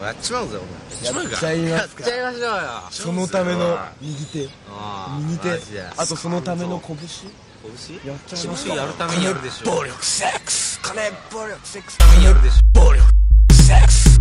やっちまうぜお前。やっちゃいますか？やっちゃいましょうよ。そのための右手。右手。あとそのための拳。拳？やっちゃいます拳？やるためにやるでしょ。暴力セックス。金暴力セックス。やるでしょ。暴力セックス。